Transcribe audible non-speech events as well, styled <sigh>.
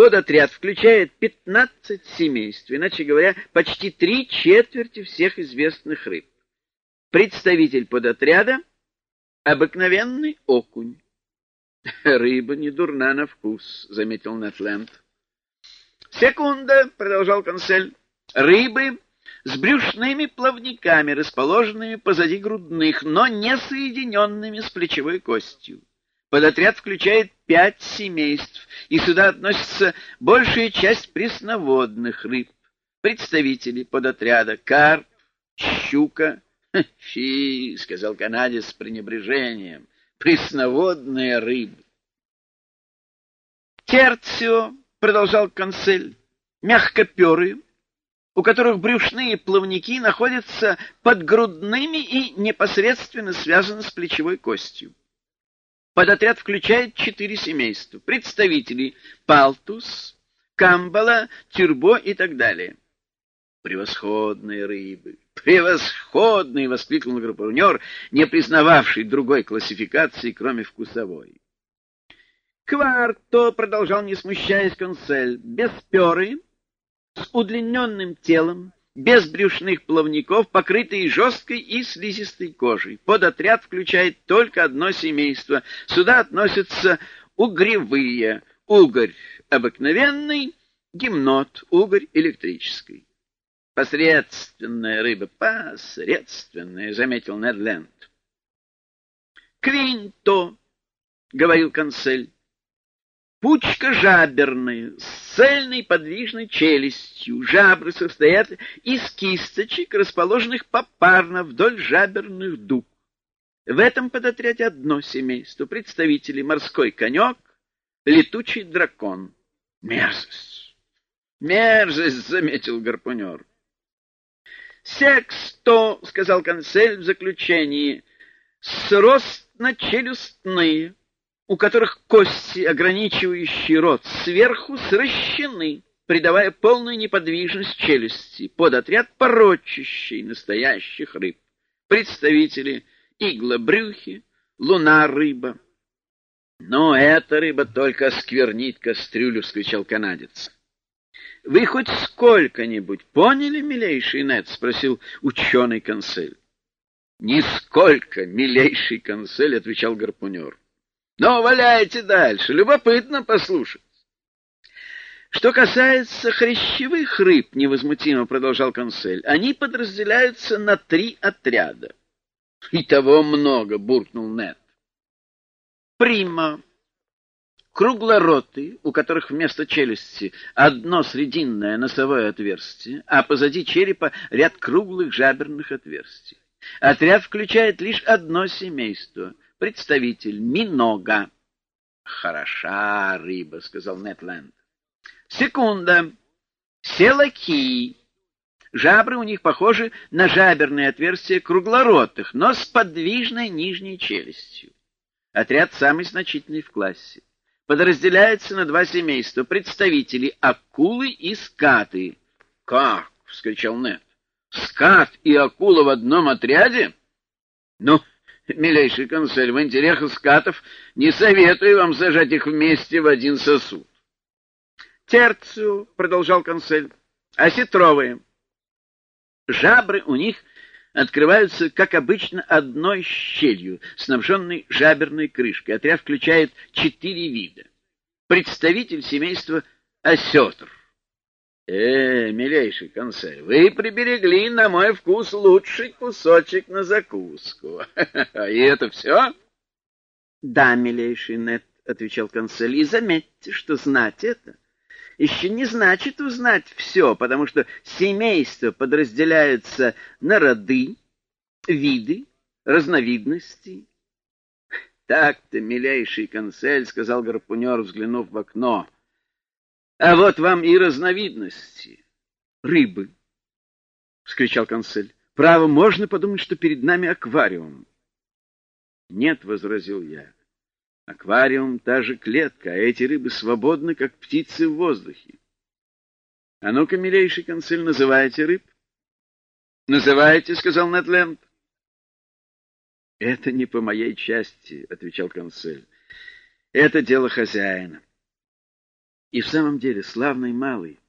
Подотряд включает 15 семейств, иначе говоря, почти три четверти всех известных рыб. Представитель подотряда — обыкновенный окунь. <laughs> «Рыба не дурна на вкус», — заметил Нетленд. «Секунда», — продолжал консель. «Рыбы с брюшными плавниками, расположенными позади грудных, но не соединенными с плечевой костью. Подотряд включает пять семейств, и сюда относится большая часть пресноводных рыб. Представители подотряда — карп, щука. <laughs> — Фи, — сказал канадец с пренебрежением, — пресноводные рыбы. Терцио, — продолжал консель, — мягкоперые, у которых брюшные плавники находятся под грудными и непосредственно связаны с плечевой костью. Подотряд включает четыре семейства, представителей Палтус, Камбала, Тюрбо и так далее. Превосходные рыбы! Превосходные! — воскликнул гарпунер, не признававший другой классификации, кроме вкусовой. Кварто, — продолжал, не смущаясь консель, — бесперые, с удлиненным телом, без брюшных плавников, покрытые жесткой и слизистой кожей. Под отряд включает только одно семейство. Сюда относятся угревые, угорь обыкновенный, гимнот, угорь электрический. Посредственная рыба, посредственная, заметил Недленд. Квинто, говорил консель, Пучка жаберная, с цельной подвижной челюстью. Жабры состоят из кисточек, расположенных попарно вдоль жаберных дуг. В этом подотряде одно семейство, представители морской конек, летучий дракон. Мерзость! Мерзость, заметил гарпунер. Сексто, сказал консель в заключении, сростно-челюстные у которых кости, ограничивающие рот, сверху сращены, придавая полную неподвижность челюсти, под отряд порочащий настоящих рыб. Представители иглобрюхи, луна-рыба. «Но эта рыба только осквернит кастрюлю!» — вскричал канадец. «Вы хоть сколько-нибудь поняли, милейший Нед?» — спросил ученый консель. «Нисколько, милейший консель!» — отвечал гарпунер. Но валяйте дальше, любопытно послушать. Что касается хрящевых рыб, невозмутимо продолжал консель, они подразделяются на три отряда. И того много, буркнул Нет. Прима. Круглоротые, у которых вместо челюсти одно срединное носовое отверстие, а позади черепа ряд круглых жаберных отверстий. Отряд включает лишь одно семейство — представитель Минога. Хороша рыба, сказал Нетленд. Секунда. Селаки. Жабры у них похожи на жаберные отверстия круглоротых, но с подвижной нижней челюстью. Отряд самый значительный в классе. Подразделяется на два семейства — представители акулы и скаты. — Как? — вскричал Нет. — Скат и акула в одном отряде? — Ну, Милейший консель, в интересах скатов не советую вам сажать их вместе в один сосуд. Терцию, — продолжал консель, — осетровые. Жабры у них открываются, как обычно, одной щелью, снабженной жаберной крышкой. Отряд включает четыре вида. Представитель семейства осетр. Э, милейший консель, вы приберегли, на мой вкус, лучший кусочек на закуску. <laughs> И это все? Да, милейший Нет, отвечал консель, и заметьте, что знать это еще не значит узнать все, потому что семейство подразделяется на роды, виды, разновидности. Так-то, милейший консель, сказал гарпунер, взглянув в окно, — а вот вам и разновидности. Рыбы, — вскричал консель. Право, можно подумать, что перед нами аквариум. Нет, — возразил я. Аквариум — та же клетка, а эти рыбы свободны, как птицы в воздухе. А ну-ка, милейший консель, называйте рыб. Называйте, — сказал Нетленд. Это не по моей части, — отвечал консель. Это дело хозяина. И в самом деле славный малый,